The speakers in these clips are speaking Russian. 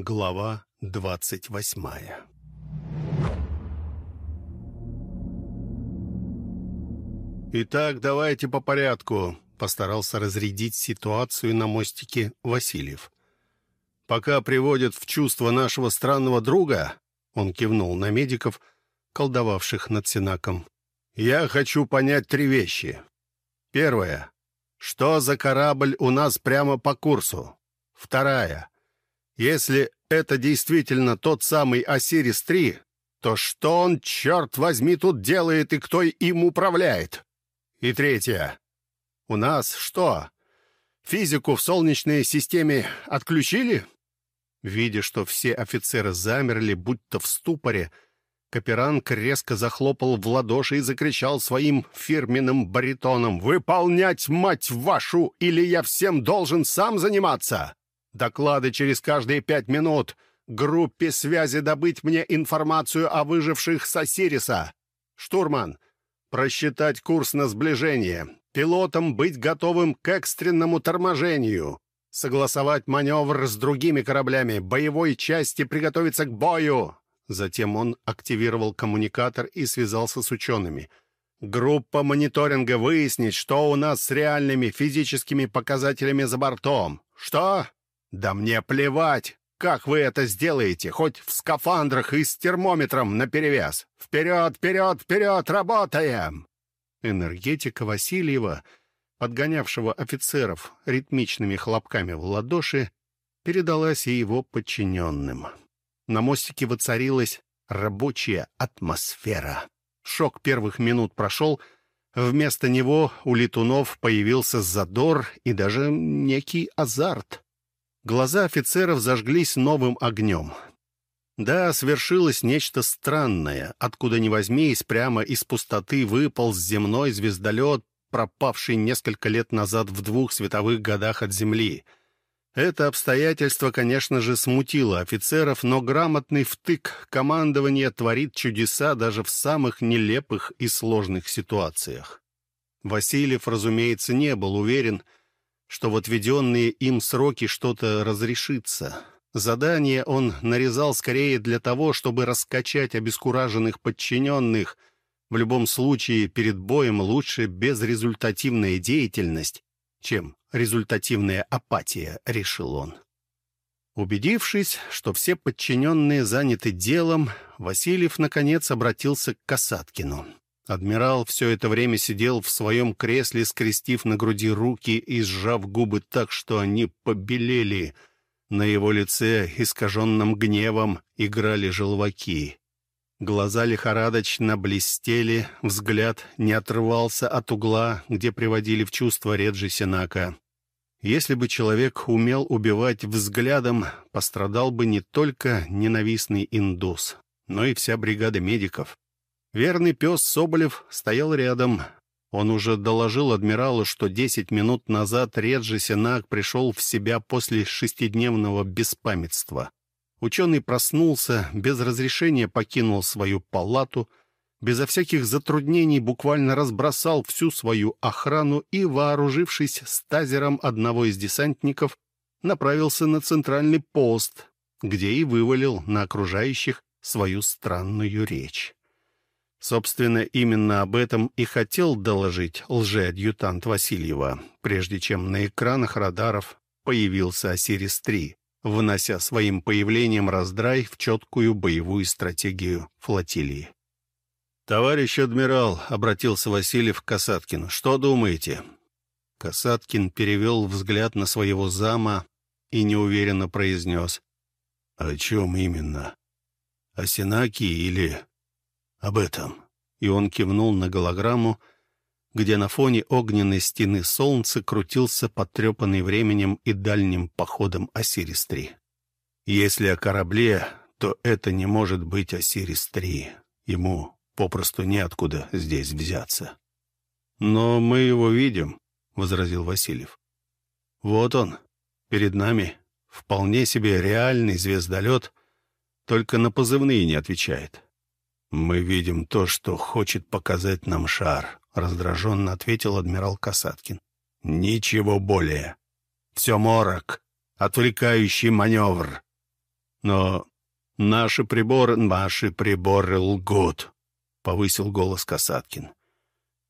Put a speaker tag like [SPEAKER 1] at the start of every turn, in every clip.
[SPEAKER 1] Глава двадцать восьмая «Итак, давайте по порядку», — постарался разрядить ситуацию на мостике Васильев. «Пока приводят в чувство нашего странного друга», — он кивнул на медиков, колдовавших над Синаком, — «я хочу понять три вещи. Первое. Что за корабль у нас прямо по курсу? Вторая. Если это действительно тот самый Осирис-3, то что он, черт возьми, тут делает и кто им управляет? И третье. У нас что, физику в Солнечной системе отключили? Видя, что все офицеры замерли, будто в ступоре, Каперанг резко захлопал в ладоши и закричал своим фирменным баритоном «Выполнять, мать вашу, или я всем должен сам заниматься!» Доклады через каждые пять минут. Группе связи добыть мне информацию о выживших с Осириса. Штурман, просчитать курс на сближение. Пилотам быть готовым к экстренному торможению. Согласовать маневр с другими кораблями. Боевой части приготовиться к бою. Затем он активировал коммуникатор и связался с учеными. Группа мониторинга выяснить, что у нас с реальными физическими показателями за бортом. Что? «Да мне плевать, как вы это сделаете, хоть в скафандрах и с термометром наперевес! Вперед, вперед, вперед, работаем!» Энергетика Васильева, подгонявшего офицеров ритмичными хлопками в ладоши, передалась и его подчиненным. На мостике воцарилась рабочая атмосфера. Шок первых минут прошел, вместо него у летунов появился задор и даже некий азарт. Глаза офицеров зажглись новым огнем. Да, свершилось нечто странное. Откуда ни возьмись, прямо из пустоты выполз земной звездолет, пропавший несколько лет назад в двух световых годах от Земли. Это обстоятельство, конечно же, смутило офицеров, но грамотный втык командования творит чудеса даже в самых нелепых и сложных ситуациях. Васильев, разумеется, не был уверен, что в отведенные им сроки что-то разрешится. Задание он нарезал скорее для того, чтобы раскачать обескураженных подчиненных. В любом случае, перед боем лучше безрезультативная деятельность, чем результативная апатия, решил он. Убедившись, что все подчиненные заняты делом, Васильев, наконец, обратился к Касаткину. Адмирал все это время сидел в своем кресле, скрестив на груди руки и сжав губы так, что они побелели. На его лице, искаженном гневом, играли желваки. Глаза лихорадочно блестели, взгляд не отрывался от угла, где приводили в чувство Реджи Сенака. Если бы человек умел убивать взглядом, пострадал бы не только ненавистный индус, но и вся бригада медиков. Верный пес Соболев стоял рядом. Он уже доложил адмиралу, что десять минут назад Реджи Сенак пришел в себя после шестидневного беспамятства. Ученый проснулся, без разрешения покинул свою палату, безо всяких затруднений буквально разбросал всю свою охрану и, вооружившись стазером одного из десантников, направился на центральный пост, где и вывалил на окружающих свою странную речь. Собственно, именно об этом и хотел доложить лжеадъютант Васильева, прежде чем на экранах радаров появился «Осирис-3», внося своим появлением раздрай в четкую боевую стратегию флотилии. «Товарищ адмирал», — обратился Васильев к Касаткину, — «что думаете?» Касаткин перевел взгляд на своего зама и неуверенно произнес. «О чем именно? О Синаке или об этом». И он кивнул на голограмму, где на фоне огненной стены солнца крутился потрепанный временем и дальним походом Осирис-3. Если о корабле, то это не может быть Осирис-3. Ему попросту неоткуда здесь взяться. «Но мы его видим», — возразил Васильев. «Вот он, перед нами, вполне себе реальный звездолет, только на позывные не отвечает. «Мы видим то, что хочет показать нам шар», — раздраженно ответил адмирал Касаткин. «Ничего более. Все морок, отвлекающий маневр». Но наши приборы... Наши приборы лгут, — повысил голос Касаткин.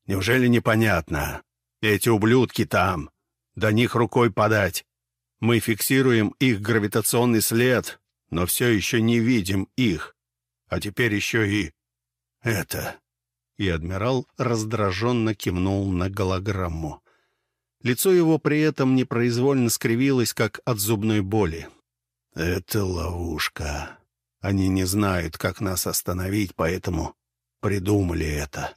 [SPEAKER 1] Неужели непонятно? Эти ублюдки там. До них рукой подать. Мы фиксируем их гравитационный след, но все еще не видим их. А теперь еще и это. И адмирал раздраженно кивнул на голограмму. Лицо его при этом непроизвольно скривилось, как от зубной боли. «Это ловушка. Они не знают, как нас остановить, поэтому придумали это.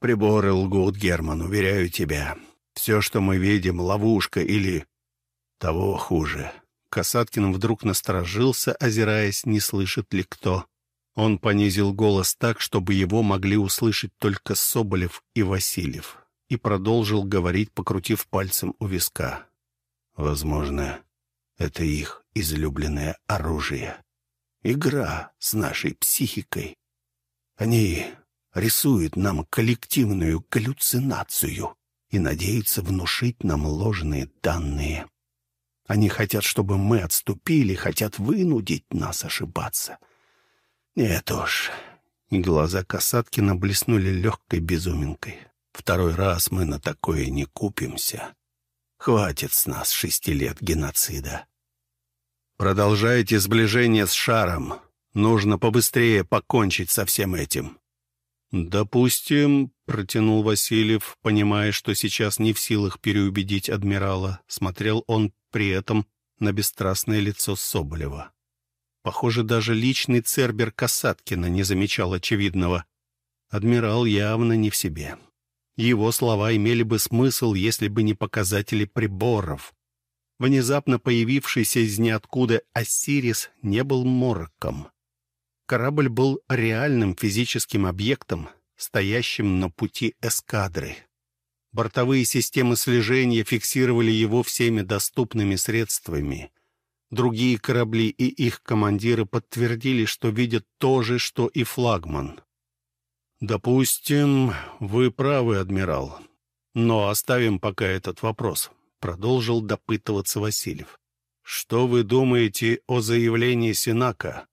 [SPEAKER 1] Приборы лгут, Герман, уверяю тебя. Все, что мы видим, ловушка или того хуже». Касаткин вдруг насторожился, озираясь, не слышит ли кто. Он понизил голос так, чтобы его могли услышать только Соболев и Васильев и продолжил говорить, покрутив пальцем у виска. «Возможно, это их излюбленное оружие. Игра с нашей психикой. Они рисуют нам коллективную галлюцинацию и надеются внушить нам ложные данные. Они хотят, чтобы мы отступили, хотят вынудить нас ошибаться. Нет уж». Глаза Касаткина блеснули легкой безуминкой. Второй раз мы на такое не купимся. Хватит с нас шести лет геноцида. Продолжайте сближение с шаром. Нужно побыстрее покончить со всем этим. «Допустим», — протянул Васильев, понимая, что сейчас не в силах переубедить адмирала, смотрел он при этом на бесстрастное лицо Соболева. Похоже, даже личный цербер Касаткина не замечал очевидного. Адмирал явно не в себе. Его слова имели бы смысл, если бы не показатели приборов. Внезапно появившийся из ниоткуда Осирис не был мороком. Корабль был реальным физическим объектом, стоящим на пути эскадры. Бортовые системы слежения фиксировали его всеми доступными средствами. Другие корабли и их командиры подтвердили, что видят то же, что и флагман. «Допустим, вы правы, адмирал. Но оставим пока этот вопрос», — продолжил допытываться Васильев. «Что вы думаете о заявлении Синака?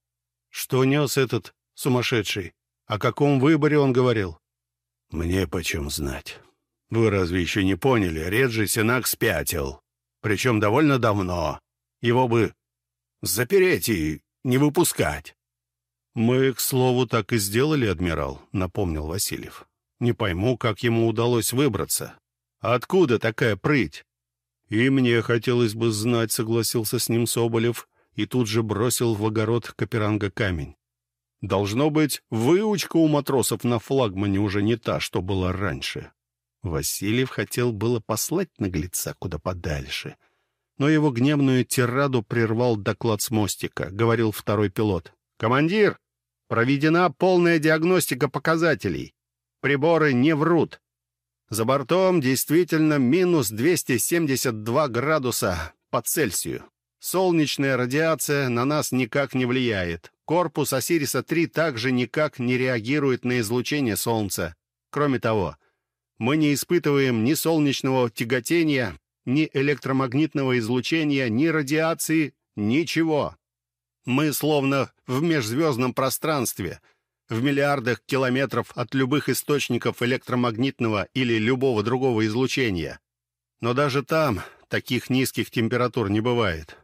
[SPEAKER 1] Что нес этот сумасшедший? О каком выборе он говорил?» «Мне почем знать. Вы разве еще не поняли? Реджи Синак спятил. Причем довольно давно. Его бы запереть и не выпускать». «Мы, к слову, так и сделали, адмирал», — напомнил Васильев. «Не пойму, как ему удалось выбраться. Откуда такая прыть?» «И мне хотелось бы знать», — согласился с ним Соболев, и тут же бросил в огород Каперанга камень. «Должно быть, выучка у матросов на флагмане уже не та, что была раньше». Васильев хотел было послать наглеца куда подальше, но его гневную тираду прервал доклад с мостика, говорил второй пилот. «Командир, Проведена полная диагностика показателей. Приборы не врут. За бортом действительно минус 272 градуса по Цельсию. Солнечная радиация на нас никак не влияет. Корпус Осириса-3 также никак не реагирует на излучение Солнца. Кроме того, мы не испытываем ни солнечного тяготения, ни электромагнитного излучения, ни радиации, ничего. Мы словно в межзвездном пространстве, в миллиардах километров от любых источников электромагнитного или любого другого излучения. Но даже там таких низких температур не бывает.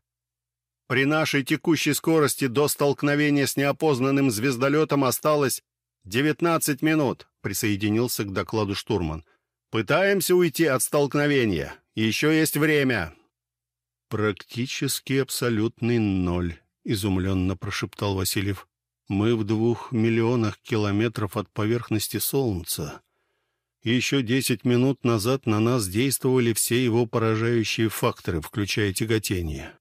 [SPEAKER 1] При нашей текущей скорости до столкновения с неопознанным звездолетом осталось 19 минут, присоединился к докладу штурман. Пытаемся уйти от столкновения. Еще есть время. Практически абсолютный ноль, — изумленно прошептал Васильев. «Мы в двух миллионах километров от поверхности Солнца. Еще десять минут назад на нас действовали все его поражающие факторы, включая тяготение».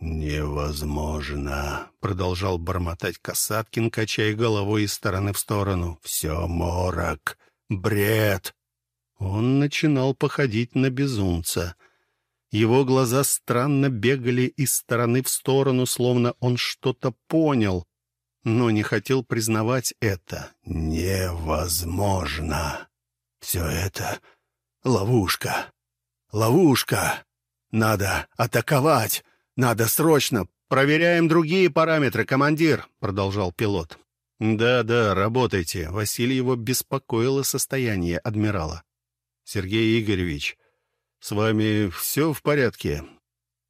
[SPEAKER 1] «Невозможно», — продолжал бормотать Касаткин, качая головой из стороны в сторону. «Все морок, бред». Он начинал походить на безумца — его глаза странно бегали из стороны в сторону, словно он что-то понял, но не хотел признавать это. «Невозможно! Все это ловушка! Ловушка! Надо атаковать! Надо срочно «Проверяем другие параметры, командир», — продолжал пилот. «Да-да, работайте». Васильева беспокоило состояние адмирала. «Сергей Игоревич, с вами все в порядке?»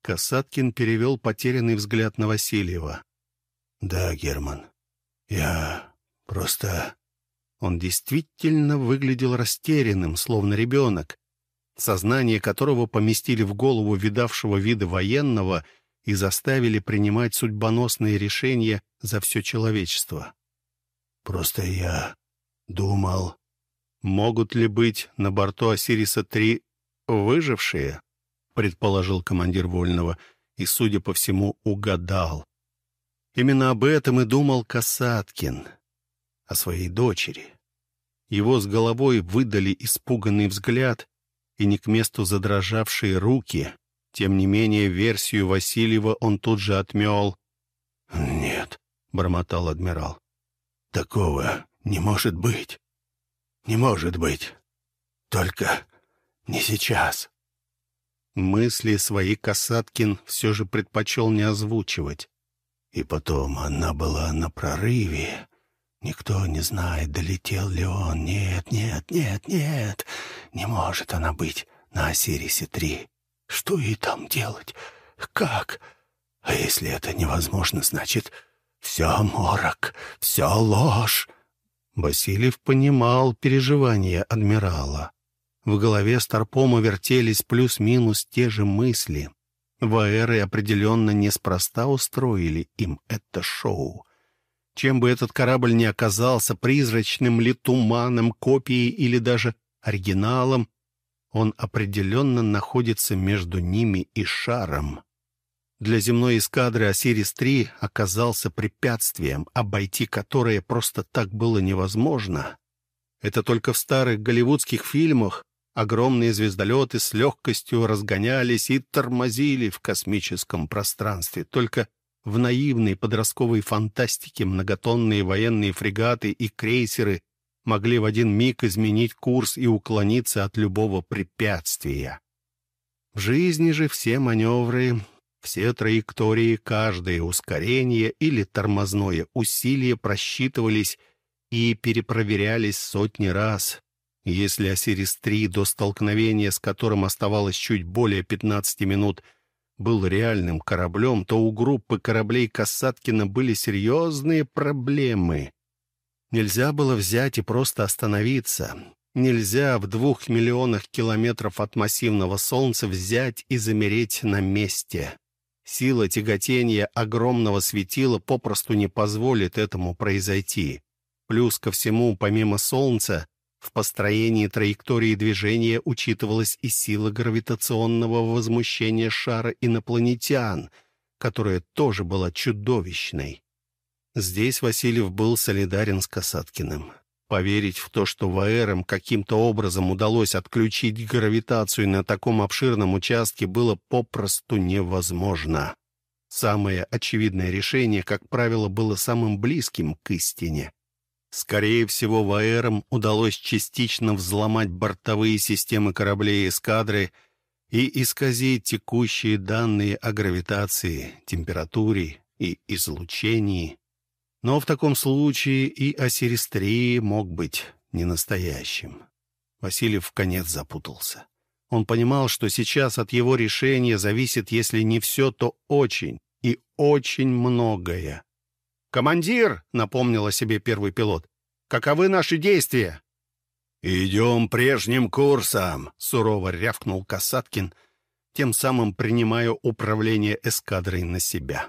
[SPEAKER 1] Касаткин перевел потерянный взгляд на Васильева. «Да, Герман, я просто...» Он действительно выглядел растерянным, словно ребенок, сознание которого поместили в голову видавшего вида военного и заставили принимать судьбоносные решения за все человечество. «Просто я думал...» «Могут ли быть на борту Осириса-3 выжившие?» — предположил командир Вольного, и, судя по всему, угадал. Именно об этом и думал Касаткин, о своей дочери. Его с головой выдали испуганный взгляд и не к месту задрожавшие руки. Тем не менее, версию Васильева он тут же отмел. «Нет», — бормотал адмирал, — «такого не может быть. Не может быть. Только не сейчас». Мысли свои Касаткин все же предпочел не озвучивать. И потом она была на прорыве. Никто не знает, долетел ли он. Нет, нет, нет, нет. Не может она быть на Осирисе-3. Что ей там делать? Как? А если это невозможно, значит, все морок, все ложь. Васильев понимал переживания адмирала. В голове Старпома вертелись плюс-минус те же мысли. Ваэры определенно неспроста устроили им это шоу. Чем бы этот корабль ни оказался, призрачным ли туманом, копией или даже оригиналом, он определенно находится между ними и шаром. Для земной эскадры «Осирис-3» оказался препятствием, обойти которое просто так было невозможно. Это только в старых голливудских фильмах Огромные звездолеты с легкостью разгонялись и тормозили в космическом пространстве. Только в наивной подростковой фантастике многотонные военные фрегаты и крейсеры могли в один миг изменить курс и уклониться от любого препятствия. В жизни же все маневры, все траектории, каждое ускорение или тормозное усилие просчитывались и перепроверялись сотни раз. Если Осирис-3 до столкновения, с которым оставалось чуть более 15 минут, был реальным кораблем, то у группы кораблей Касаткина были серьезные проблемы. Нельзя было взять и просто остановиться. Нельзя в двух миллионах километров от массивного Солнца взять и замереть на месте. Сила тяготения огромного светила попросту не позволит этому произойти. Плюс ко всему, помимо Солнца, в построении траектории движения учитывалась и сила гравитационного возмущения шара инопланетян, которая тоже была чудовищной. Здесь Васильев был солидарен с Касаткиным. Поверить в то, что ВАЭРам каким-то образом удалось отключить гравитацию на таком обширном участке, было попросту невозможно. Самое очевидное решение, как правило, было самым близким к истине. Скорее всего, ВАЭРам удалось частично взломать бортовые системы кораблей эскадры и исказить текущие данные о гравитации, температуре и излучении. Но в таком случае и Осирис-3 мог быть не настоящим. Васильев в конец запутался. Он понимал, что сейчас от его решения зависит, если не все, то очень и очень многое. «Командир!» — напомнил о себе первый пилот. «Каковы наши действия?»
[SPEAKER 2] «Идем прежним курсом», —
[SPEAKER 1] сурово рявкнул Касаткин, тем самым принимая управление эскадрой на себя.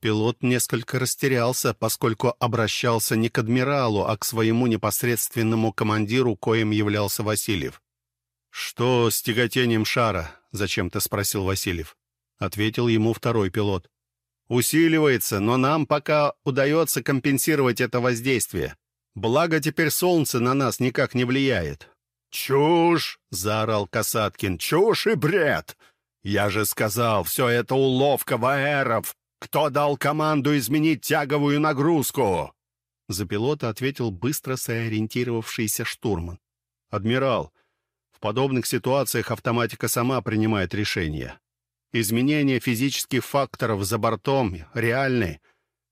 [SPEAKER 1] Пилот несколько растерялся, поскольку обращался не к адмиралу, а к своему непосредственному командиру, коим являлся Васильев. «Что с тяготением шара?» — зачем-то спросил Васильев. Ответил ему второй пилот усиливается, но нам пока удается компенсировать это воздействие. Благо теперь солнце на нас никак не влияет».
[SPEAKER 2] «Чушь!» — заорал Касаткин. «Чушь и бред! Я же сказал, все это уловка ваэров! Кто дал команду изменить тяговую нагрузку?»
[SPEAKER 1] За пилота ответил быстро сориентировавшийся штурман. «Адмирал, в подобных ситуациях автоматика сама принимает решение. Изменения физических факторов за бортом реальны.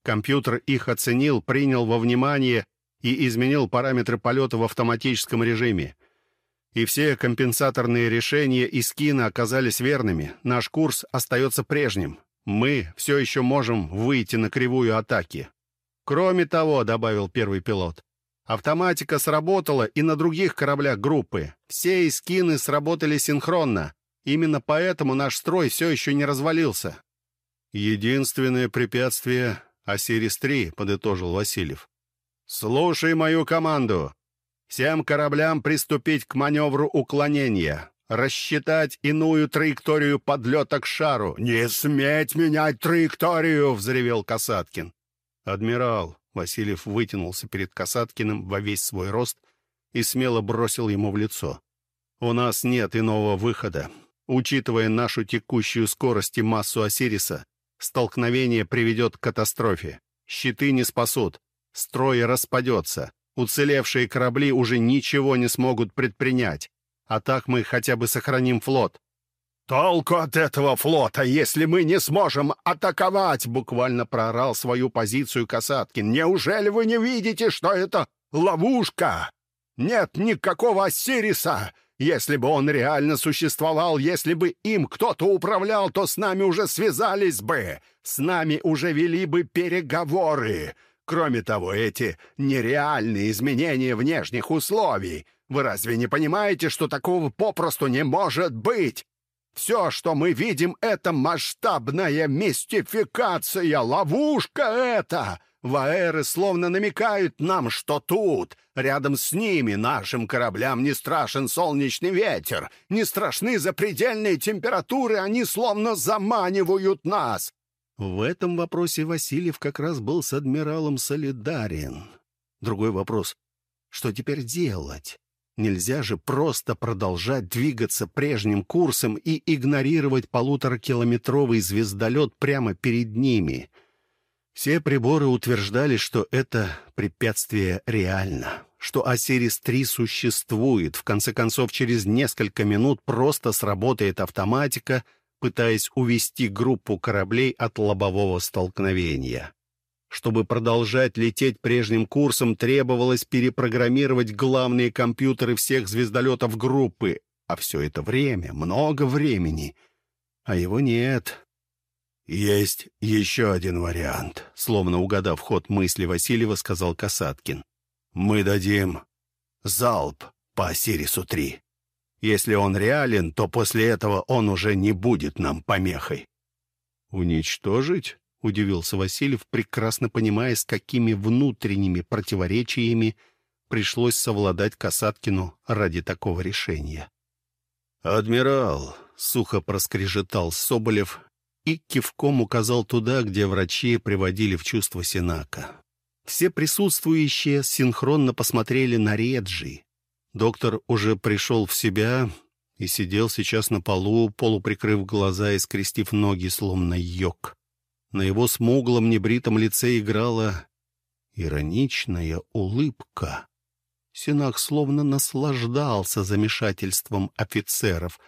[SPEAKER 1] Компьютер их оценил, принял во внимание и изменил параметры полета в автоматическом режиме. И все компенсаторные решения из кино оказались верными. Наш курс остается прежним. Мы все еще можем выйти на кривую атаки. Кроме того, добавил первый пилот, автоматика сработала и на других кораблях группы. Все искины сработали синхронно. Именно поэтому наш строй все еще не развалился. Единственное препятствие — Осирис-3, подытожил Васильев. «Слушай мою команду. Всем кораблям приступить к маневру уклонения. Рассчитать иную траекторию подлета к шару.
[SPEAKER 2] «Не сметь менять траекторию!»
[SPEAKER 1] — взревел Касаткин. «Адмирал!» — Васильев вытянулся перед Касаткиным во весь свой рост и смело бросил ему в лицо. «У нас нет иного выхода. Учитывая нашу текущую скорость и массу Осириса, столкновение приведет к катастрофе. Щиты не спасут строй распадется. Уцелевшие корабли уже ничего не смогут предпринять. А так мы хотя бы сохраним флот.
[SPEAKER 2] «Толку от этого флота, если мы не сможем атаковать!» Буквально проорал свою позицию Касаткин. «Неужели вы не видите, что это ловушка? Нет никакого Осириса! Если бы он реально существовал, если бы им кто-то управлял, то с нами уже связались бы, с нами уже вели бы переговоры. Кроме того, эти нереальные изменения внешних условий. Вы разве не понимаете, что такого попросту не может быть? Все, что мы видим, это масштабная мистификация, ловушка это. Ваэры словно намекают нам, что тут, рядом с ними, нашим кораблям не страшен солнечный ветер, не страшны запредельные температуры, они словно заманивают нас.
[SPEAKER 1] В этом вопросе Васильев как раз был с адмиралом солидарен. Другой вопрос — что теперь делать? Нельзя же просто продолжать двигаться прежним курсом и игнорировать полуторакилометровый звездолет прямо перед ними. Все приборы утверждали, что это препятствие реально, что Осирис-3 существует. В конце концов, через несколько минут просто сработает автоматика — пытаясь увести группу кораблей от лобового столкновения. Чтобы продолжать лететь прежним курсом, требовалось перепрограммировать главные компьютеры всех звездолетов группы, а все это время, много времени, а его нет.
[SPEAKER 2] «Есть еще один вариант», — словно угадав ход мысли Васильева, сказал Касаткин. «Мы дадим залп по Сирису-3». Если он реален, то после этого он уже не будет нам помехой.
[SPEAKER 1] «Уничтожить?» — удивился Васильев, прекрасно понимая, с какими внутренними противоречиями пришлось совладать Касаткину ради такого решения.
[SPEAKER 2] «Адмирал!» — сухо проскрежетал Соболев и кивком указал туда, где врачи приводили в чувство Синака.
[SPEAKER 1] Все присутствующие синхронно посмотрели на Реджи. Доктор уже пришел в себя и сидел сейчас на полу, полуприкрыв глаза и скрестив ноги, словно йог. На его смуглом небритом лице играла ироничная улыбка. Синах словно наслаждался замешательством офицеров.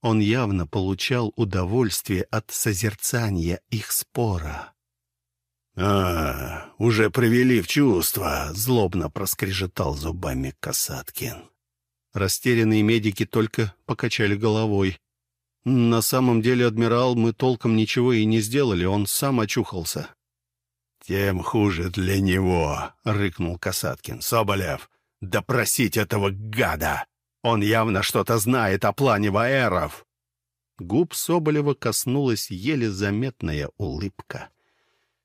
[SPEAKER 1] Он явно получал удовольствие от созерцания их спора.
[SPEAKER 2] «А, уже привели в чувство!» — злобно проскрежетал зубами Касаткин.
[SPEAKER 1] Растерянные медики только покачали головой. «На самом деле, адмирал, мы толком ничего и не сделали, он сам очухался».
[SPEAKER 2] «Тем хуже для него», — рыкнул Касаткин. «Соболев, допросить этого гада! Он явно что-то знает о плане Ваэров!»
[SPEAKER 1] Губ Соболева коснулась еле заметная улыбка.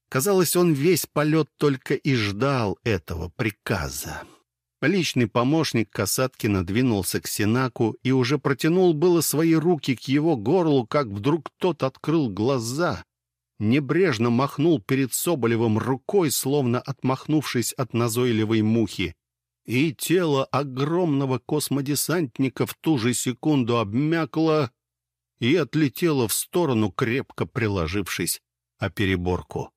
[SPEAKER 1] Казалось, он весь полет только и ждал этого приказа. Личный помощник Касаткина двинулся к Синаку и уже протянул было свои руки к его горлу, как вдруг тот открыл глаза, небрежно махнул перед Соболевым рукой, словно отмахнувшись от назойливой мухи, и тело огромного космодесантника в ту же секунду обмякло и отлетело в сторону, крепко приложившись о переборку.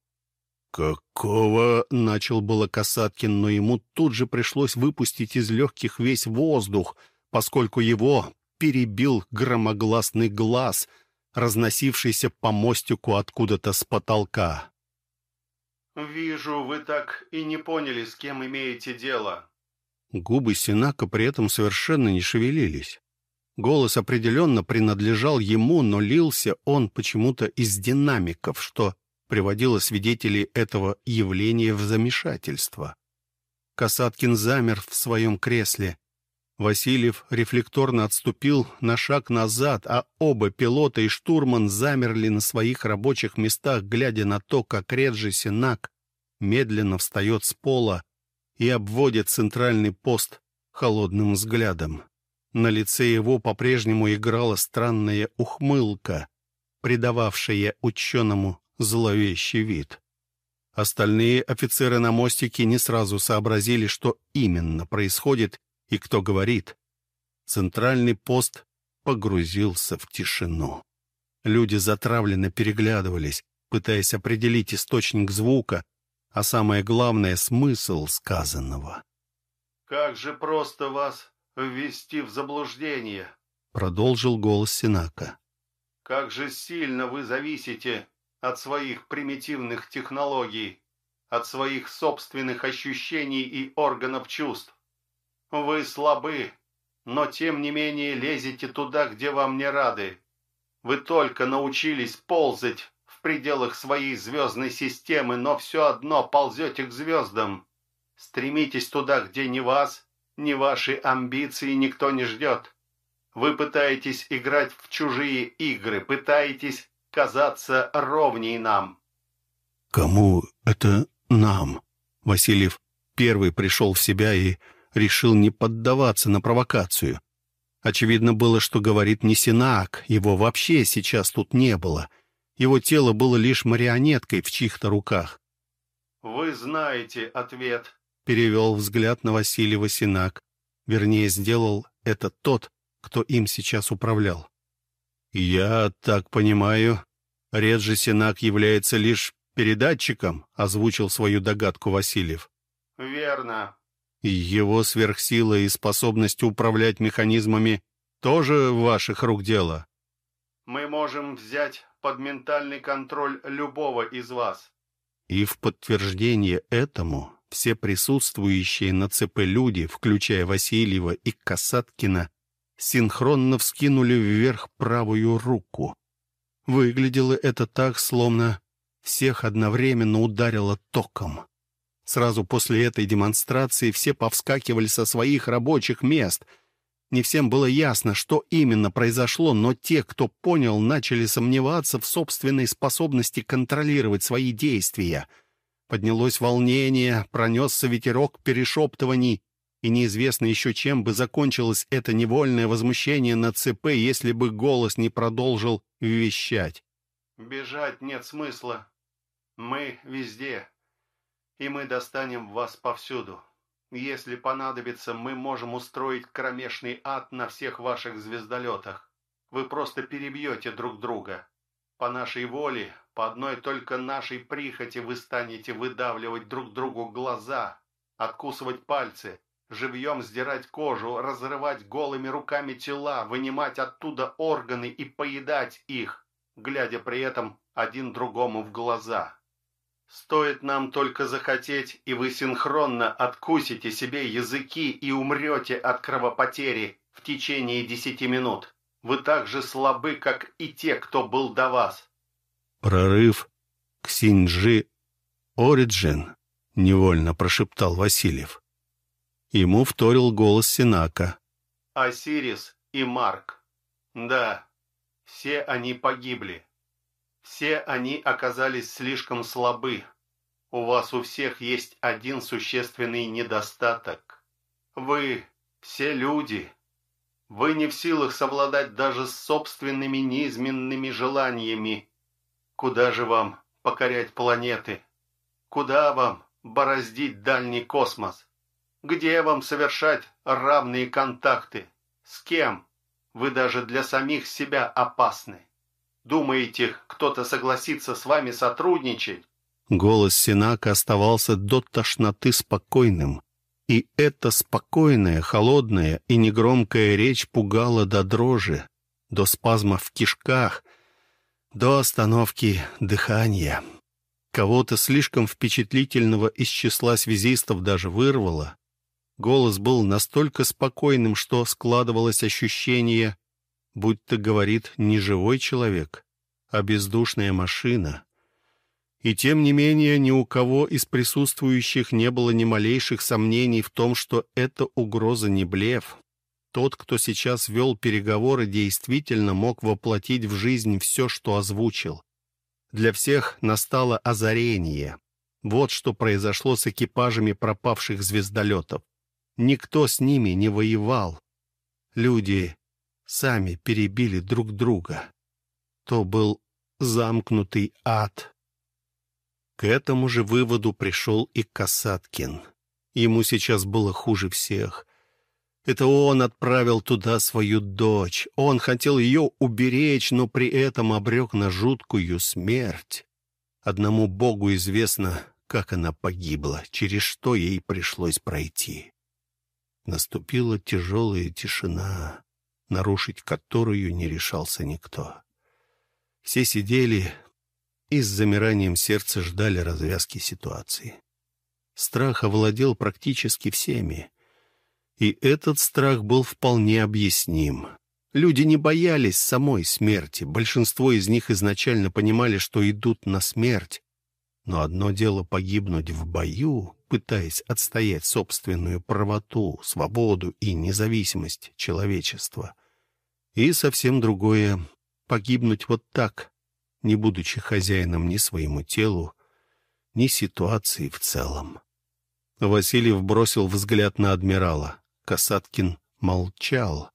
[SPEAKER 2] «Какого?» — начал было Касаткин, но ему тут же пришлось выпустить из легких весь воздух, поскольку его перебил громогласный глаз,
[SPEAKER 1] разносившийся по мостику откуда-то с потолка.
[SPEAKER 3] «Вижу, вы так и не поняли, с кем имеете дело».
[SPEAKER 1] Губы Синака при этом совершенно не шевелились. Голос определенно принадлежал ему, но лился он почему-то из динамиков, что приводило свидетелей этого явления в замешательство. Касаткин замер в своем кресле. Васильев рефлекторно отступил на шаг назад, а оба пилота и штурман замерли на своих рабочих местах, глядя на то, как Реджи Синак медленно встает с пола и обводит центральный пост холодным взглядом. На лице его по-прежнему играла странная ухмылка, придававшая ученому зловещий вид. Остальные офицеры на мостике не сразу сообразили, что именно происходит и кто говорит. Центральный пост погрузился в тишину. Люди затравленно переглядывались, пытаясь определить источник звука, а самое главное — смысл сказанного.
[SPEAKER 3] «Как же просто вас ввести в заблуждение», —
[SPEAKER 1] продолжил голос Синака.
[SPEAKER 3] «Как же сильно вы зависите от своих примитивных технологий, от своих собственных ощущений и органов чувств. Вы слабы, но тем не менее лезете туда, где вам не рады. Вы только научились ползать в пределах своей звездной системы, но все одно ползете к звездам. Стремитесь туда, где ни вас, ни ваши амбиции никто не ждет. Вы пытаетесь играть в чужие игры, пытаетесь казаться ровней нам.
[SPEAKER 1] «Кому это нам?» Васильев первый пришел в себя и решил не поддаваться на провокацию. Очевидно было, что говорит не Синак, его вообще сейчас тут не было. Его тело было лишь марионеткой в чьих-то руках.
[SPEAKER 3] «Вы знаете ответ»,
[SPEAKER 1] перевел взгляд на Васильева Синак. Вернее, сделал это тот, кто им сейчас управлял. «Я так понимаю, Реджи Синак является лишь передатчиком», озвучил свою догадку Васильев.
[SPEAKER 3] «Верно».
[SPEAKER 1] Его сверхсила и способность управлять механизмами тоже ваших рук дело.
[SPEAKER 3] «Мы можем взять под ментальный контроль любого из вас».
[SPEAKER 1] И в подтверждение этому все присутствующие на ЦП люди, включая Васильева и Касаткина, синхронно вскинули вверх правую руку. Выглядело это так, словно всех одновременно ударило током. Сразу после этой демонстрации все повскакивали со своих рабочих мест. Не всем было ясно, что именно произошло, но те, кто понял, начали сомневаться в собственной способности контролировать свои действия — Поднялось волнение, пронесся ветерок перешептываний, и неизвестно еще чем бы закончилось это невольное возмущение на ЦП, если бы голос не продолжил вещать.
[SPEAKER 3] «Бежать нет смысла. Мы везде, и мы достанем вас повсюду. Если понадобится, мы можем устроить кромешный ад на всех ваших звездолетах. Вы просто перебьете друг друга. По нашей воле, по одной только нашей прихоти вы станете выдавливать друг другу глаза, откусывать пальцы, живьем сдирать кожу, разрывать голыми руками тела, вынимать оттуда органы и поедать их, глядя при этом один другому в глаза. Стоит нам только захотеть, и вы синхронно откусите себе языки и умрете от кровопотери в течение десяти минут. Вы так же слабы, как и те, кто был до вас.
[SPEAKER 1] Прорыв к Синджи Ориджин, невольно прошептал Васильев. Ему вторил голос Синака.
[SPEAKER 3] Осирис и Марк. Да, все они погибли. Все они оказались слишком слабы. У вас у всех есть один существенный недостаток. Вы все люди, вы не в силах совладать даже с собственными неизменными желаниями. Куда же вам покорять планеты? Куда вам бороздить дальний космос? Где вам совершать равные контакты? С кем? Вы даже для самих себя опасны. Думаете, кто-то согласится с вами сотрудничать?
[SPEAKER 1] Голос Синака оставался до тошноты спокойным, и эта спокойная, холодная и негромкая речь пугала до дрожи, до спазма в кишках, до остановки дыхания. Кого-то слишком впечатлительного из числа связистов даже вырвало. Голос был настолько спокойным, что складывалось ощущение, будто говорит не живой человек, а бездушная машина. И тем не менее ни у кого из присутствующих не было ни малейших сомнений в том, что эта угроза не блеф. Тот, кто сейчас вел переговоры, действительно мог воплотить в жизнь все, что озвучил. Для всех настало озарение. Вот что произошло с экипажами пропавших звездолетов. Никто с ними не воевал. Люди сами перебили друг друга. То был замкнутый ад. К этому же выводу пришел и Касаткин. Ему сейчас было хуже всех. Это он отправил туда свою дочь. Он хотел ее уберечь, но при этом обрек на жуткую смерть. Одному Богу известно, как она погибла, через что ей пришлось пройти. Наступила тяжелая тишина, нарушить которую не решался никто. Все сидели, и с замиранием сердца ждали развязки ситуации. Страх овладел практически всеми. И этот страх был вполне объясним. Люди не боялись самой смерти. Большинство из них изначально понимали, что идут на смерть. Но одно дело погибнуть в бою, пытаясь отстоять собственную правоту, свободу и независимость человечества. И совсем другое — погибнуть вот так, не будучи хозяином ни своему телу, ни ситуации в целом. Васильев бросил взгляд на адмирала. Касаткин молчал.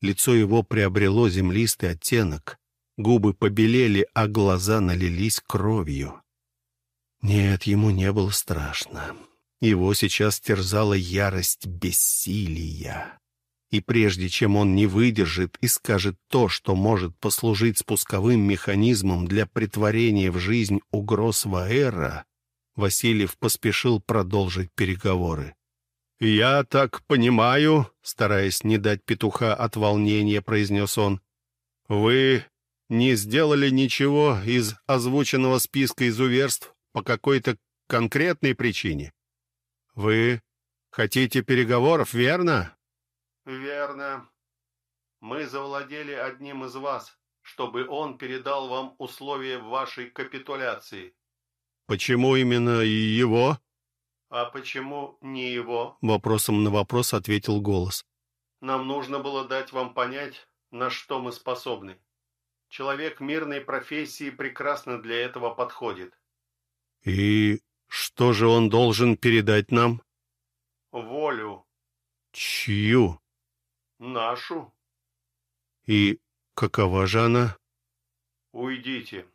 [SPEAKER 1] Лицо его приобрело землистый оттенок. Губы побелели, а глаза налились кровью. Нет, ему не было страшно. Его сейчас терзала ярость бессилия и прежде чем он не выдержит и скажет то, что может послужить спусковым механизмом для притворения в жизнь угроз Ваэра, Васильев поспешил продолжить переговоры. «Я так понимаю», — стараясь не дать петуха от волнения, произнес он, «вы не сделали ничего из озвученного списка изуверств по какой-то конкретной причине? Вы хотите переговоров, верно?»
[SPEAKER 3] «Верно. Мы завладели одним из вас, чтобы он передал вам условия вашей капитуляции».
[SPEAKER 1] «Почему именно его?»
[SPEAKER 3] «А почему не его?»
[SPEAKER 1] Вопросом на вопрос ответил голос.
[SPEAKER 3] «Нам нужно было дать вам понять, на что мы способны. Человек мирной профессии прекрасно для этого подходит».
[SPEAKER 1] «И что же он должен передать нам?»
[SPEAKER 3] «Волю».
[SPEAKER 1] «Чью?»
[SPEAKER 3] Нашу.
[SPEAKER 1] И какова же она?
[SPEAKER 3] Уйдите.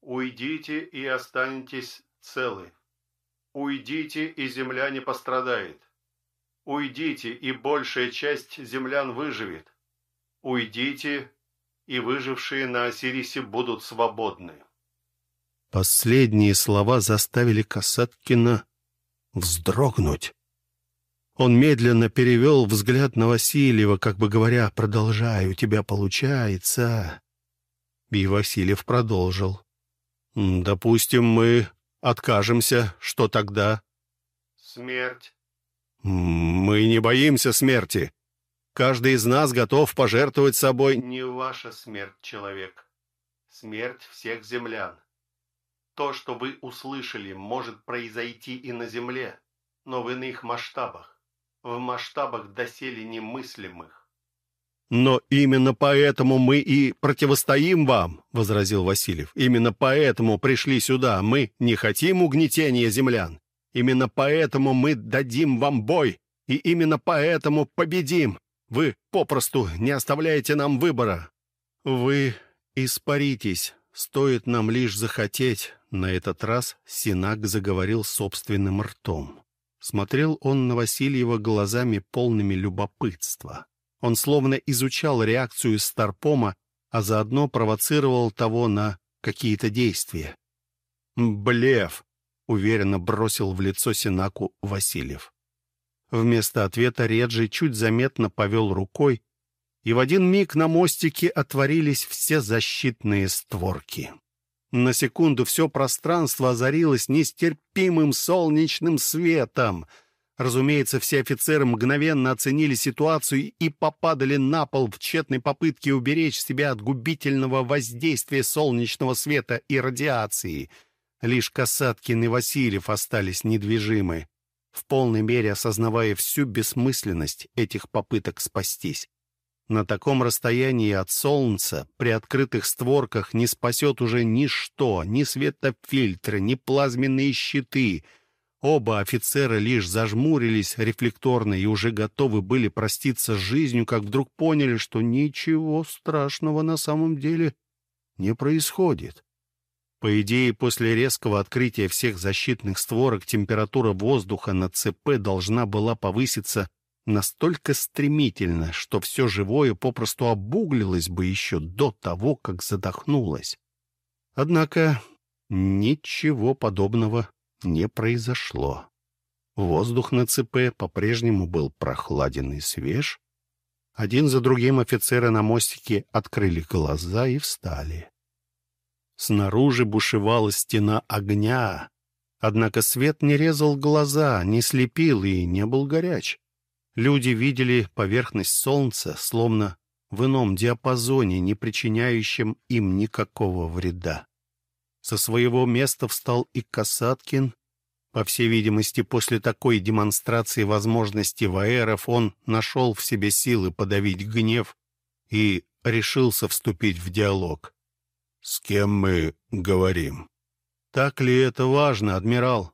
[SPEAKER 3] Уйдите и останетесь целы. Уйдите, и земля не пострадает. Уйдите, и большая часть землян выживет. Уйдите, и выжившие на Осирисе будут свободны.
[SPEAKER 1] Последние слова заставили Касаткина вздрогнуть. Он медленно перевел взгляд на Васильева, как бы говоря, «Продолжай, у тебя получается». И Васильев продолжил. «Допустим, мы откажемся. Что тогда?»
[SPEAKER 3] «Смерть».
[SPEAKER 1] «Мы не боимся смерти. Каждый из нас готов пожертвовать собой...»
[SPEAKER 3] «Не ваша смерть, человек. Смерть всех землян. То, что вы услышали, может произойти и на Земле, но в иных масштабах в масштабах доселе немыслимых.
[SPEAKER 1] «Но именно поэтому мы и противостоим вам», — возразил Васильев. «Именно поэтому пришли сюда. Мы не хотим угнетения землян. Именно поэтому мы дадим вам бой. И именно поэтому победим. Вы попросту не оставляете нам выбора. Вы испаритесь. Стоит нам лишь захотеть». На этот раз Синак заговорил собственным ртом. Смотрел он на Васильева глазами полными любопытства. Он словно изучал реакцию Старпома, а заодно провоцировал того на какие-то действия. «Блеф!» — уверенно бросил в лицо Синаку Васильев. Вместо ответа Реджи чуть заметно повел рукой, и в один миг на мостике отворились все защитные створки. На секунду все пространство озарилось нестерпимым солнечным светом. Разумеется, все офицеры мгновенно оценили ситуацию и попадали на пол в тщетной попытке уберечь себя от губительного воздействия солнечного света и радиации. Лишь Касаткин и Васильев остались недвижимы, в полной мере осознавая всю бессмысленность этих попыток спастись. На таком расстоянии от солнца, при открытых створках, не спасет уже ничто, ни светофильтры, ни плазменные щиты. Оба офицера лишь зажмурились рефлекторно и уже готовы были проститься с жизнью, как вдруг поняли, что ничего страшного на самом деле не происходит. По идее, после резкого открытия всех защитных створок температура воздуха на ЦП должна была повыситься настолько стремительно, что все живое попросту обуглилось бы еще до того, как задохнулось. Однако ничего подобного не произошло. Воздух на ЦП по-прежнему был прохладен и свеж. Один за другим офицеры на мостике открыли глаза и встали. Снаружи бушевала стена огня, однако свет не резал глаза, не слепил и не был горяч. Люди видели поверхность солнца, словно в ином диапазоне, не причиняющем им никакого вреда. Со своего места встал и Касаткин. По всей видимости, после такой демонстрации возможности ваэров он нашел в себе силы подавить гнев и решился вступить в диалог. «С кем мы говорим?» «Так ли это важно, адмирал?»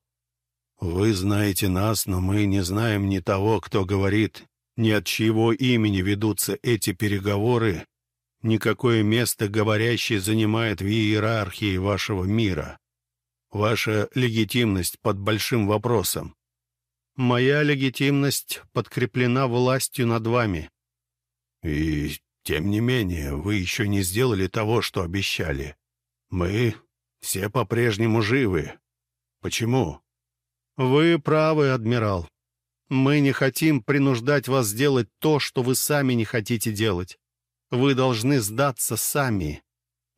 [SPEAKER 1] Вы знаете нас, но мы не знаем ни того, кто говорит, ни от чьего имени ведутся эти переговоры, никакое место говорящий занимает в иерархии вашего мира. Ваша легитимность под большим вопросом. Моя легитимность подкреплена властью над вами. И тем не менее, вы еще не сделали того, что обещали. Мы все по-прежнему живы. Почему? «Вы правы, адмирал. Мы не хотим принуждать вас делать то, что вы сами не хотите делать. Вы должны сдаться сами.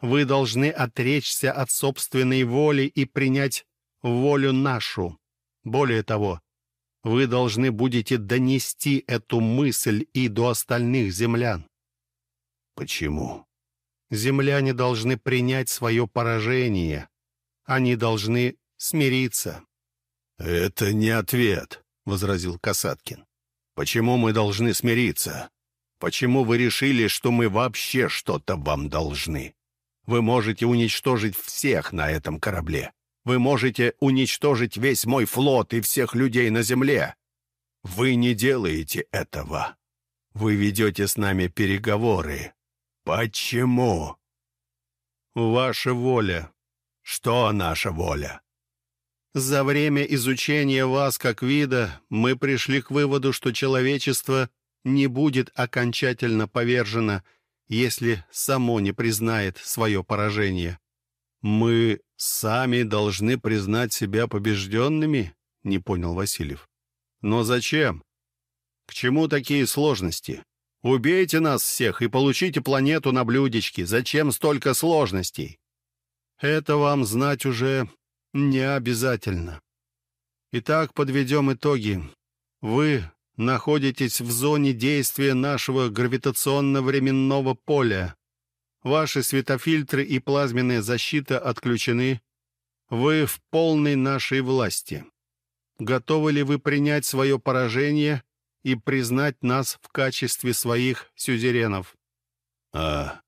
[SPEAKER 1] Вы должны отречься от собственной воли и принять волю нашу. Более того, вы должны будете донести эту мысль и до остальных землян. Почему? Земляне должны принять свое поражение. Они должны смириться. «Это не ответ», — возразил Касаткин. «Почему мы должны смириться? Почему вы решили, что мы вообще что-то вам должны? Вы можете уничтожить всех на этом корабле. Вы можете уничтожить весь мой флот и всех людей на земле. Вы не делаете этого. Вы ведете с нами переговоры. Почему?» «Ваша воля». «Что наша воля?» За время изучения вас как вида мы пришли к выводу, что человечество не будет окончательно повержено, если само не признает свое поражение. Мы сами должны признать себя побежденными, не понял Васильев. Но зачем? К чему такие сложности? Убейте нас всех и получите планету на блюдечке. Зачем столько сложностей? Это вам знать уже не обязательно. Итак, подведем итоги. Вы находитесь в зоне действия нашего гравитационно-временного поля. Ваши светофильтры и плазменная защита отключены. Вы в полной нашей власти. Готовы ли вы принять свое поражение и признать нас в качестве своих сюзеренов? А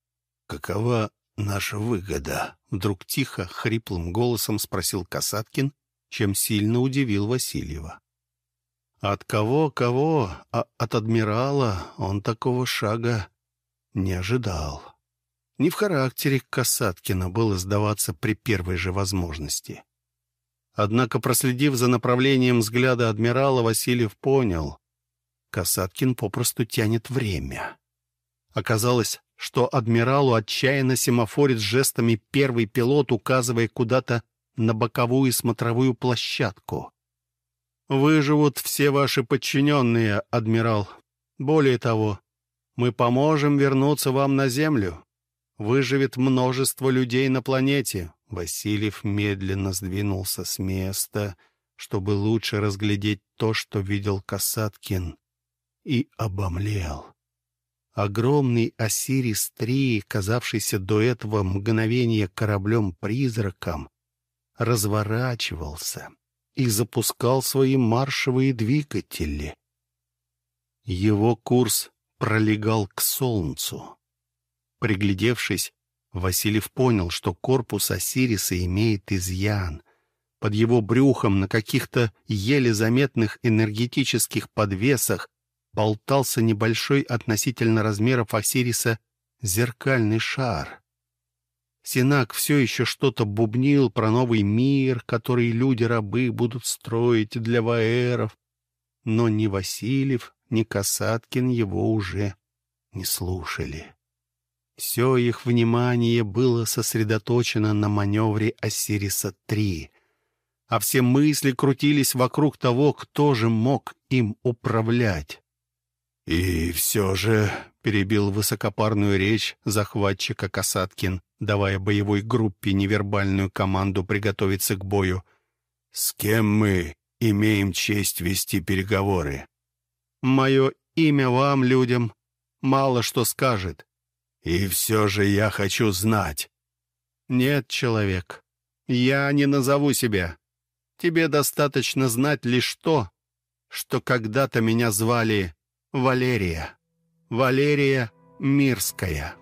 [SPEAKER 1] какова наша выгода?» Вдруг тихо, хриплым голосом спросил Касаткин, чем сильно удивил Васильева. От кого-кого, а от адмирала он такого шага не ожидал. Не в характере Касаткина было сдаваться при первой же возможности. Однако, проследив за направлением взгляда адмирала, Васильев понял — Касаткин попросту тянет время. Оказалось, что адмиралу отчаянно семафорит жестами первый пилот, указывая куда-то на боковую смотровую площадку. «Выживут все ваши подчиненные, адмирал. Более того, Мы поможем вернуться вам на Землю. Выживет множество людей на планете». Васильев медленно сдвинулся с места, чтобы лучше разглядеть то, что видел Касаткин, и обомлел. Огромный Осирис-3, казавшийся до этого мгновения кораблем-призраком, разворачивался и запускал свои маршевые двигатели. Его курс пролегал к Солнцу. Приглядевшись, Васильев понял, что корпус Осириса имеет изъян. Под его брюхом на каких-то еле заметных энергетических подвесах болтался небольшой относительно размеров Осириса зеркальный шар. Синак все еще что-то бубнил про новый мир, который люди-рабы будут строить для ваэров, но ни Васильев, ни Касаткин его уже не слушали. Все их внимание было сосредоточено на маневре Осириса-3, а все мысли крутились вокруг того, кто же мог им управлять. «И все же», — перебил высокопарную речь захватчика Касаткин, давая боевой группе невербальную команду приготовиться к бою, «с кем мы имеем честь вести переговоры?» «Мое имя вам, людям, мало что скажет». «И все же я хочу знать». «Нет, человек, я не назову себя. Тебе достаточно знать лишь то, что когда-то меня звали Валерия. Валерия Мирская.